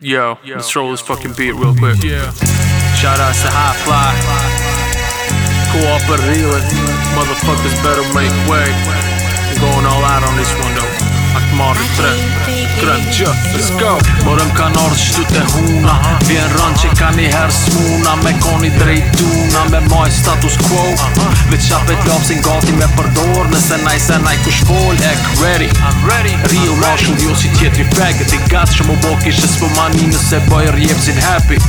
Yo, yo let's roll this fucking beat real quick. Yeah. Shout out to High Fly. Cooperative. Motherfuckers better make way. I'm going all out on this one though. Ak marrë tre, tre gjë Let's go Mërëm ka në shtu të huna Vjen rënë që ka një herë smuna Me koni drejtuna Me maj status quo Vë që apet lopë si në gati me përdor Nëse naj se naj ku shpoll Ek ready Rio Marshall Jo si tjetri fagët I gatë që më bo kishës për po Nëse bëjë rjebë happy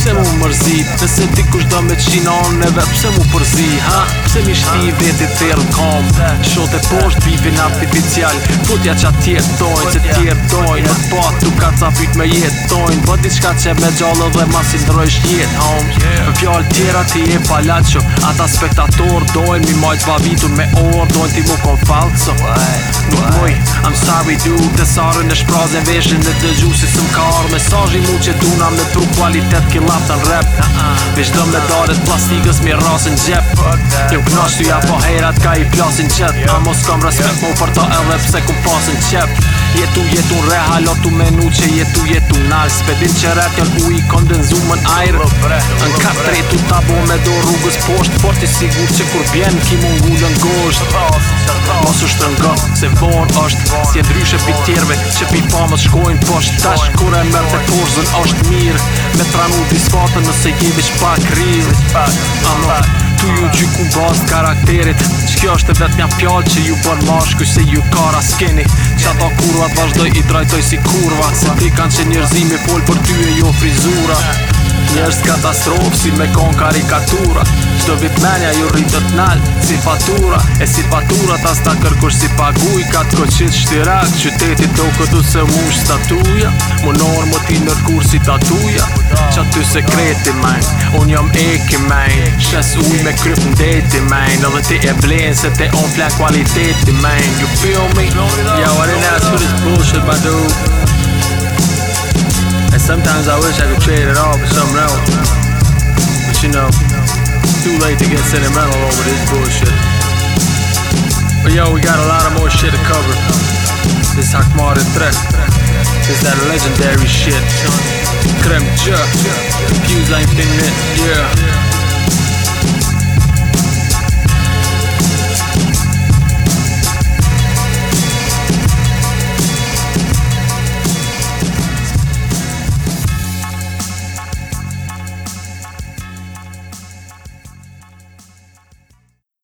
Pse mu mërzi, se ti kush do me qinon në vetë Pse mu përzi, ha? Pse mi shti veti të rrë kom Shote posht bivin artificial Putja qa tjerë dojnë, që tjerë dojnë Në pat tu ka ca fit me jetë dojnë po diçka qka që me gjallë dhe ma si ndrojsh jetë, Në Për fjallë tjera ti e palaqo Ata spektator dojnë Mi majtë vitur me orë dojnë Ti mu kon falco Nuk muj, I'm sorry dude Të sarën e shprazën veshën e të gjusi Së më mesajin mu që kam në tru kualitet ki lapta në rap Mi shdëm me dalet plastikës mi rasin gjep Një gnashtu ja po herat ka i plasin qet A mos kam respekt mu për ta edhe pse ku pasin qep Jetu jetu rehalo tu menu që jetu jetu as Bedin që rrëtjon i kondenzu më në air Në katre tu ta bo me do rrugës posht Por ti sigur që kur bjenë ki mu ngullën gosht Mos u shtrëngon se von është Si e dryshe pi tjerve që pi pamës shkojnë posht Tash kur e mërë të porzën është mirë Me tranu disfatën nëse jemi shpak rrë Anon Tu ju gjyku bost karakterit Qkjo është vetë mja fjallë që ju bërë mashku Se ju kara skeni Që ato kurvat vazhdoj i drajtoj si kurva Se ti kanë që njerëzimi fol për ty e jo frizura Njërës katastrofë si me kon karikatura vit menja ju rritët nalë si fatura E si fatura ta sta kërkush si paguj Ka të qitë shtirak Qytetit do këtu se mush statuja Munor më ti nërkur si tatuja Qa ty sekreti majnë Unë jam eki majnë Shes uj me kryp në deti majnë Edhe ti e blenë se te on kualiteti majnë You feel me? Ja, yeah, what in ass for this bullshit, my dude? Sometimes I wish I could trade it all for something else. But you know, too late to get sentimental over this bullshit. But yo, we got a lot of more shit to cover. This Hakmar de Tres. This that legendary shit. Kremcha. Fuse like thing yeah.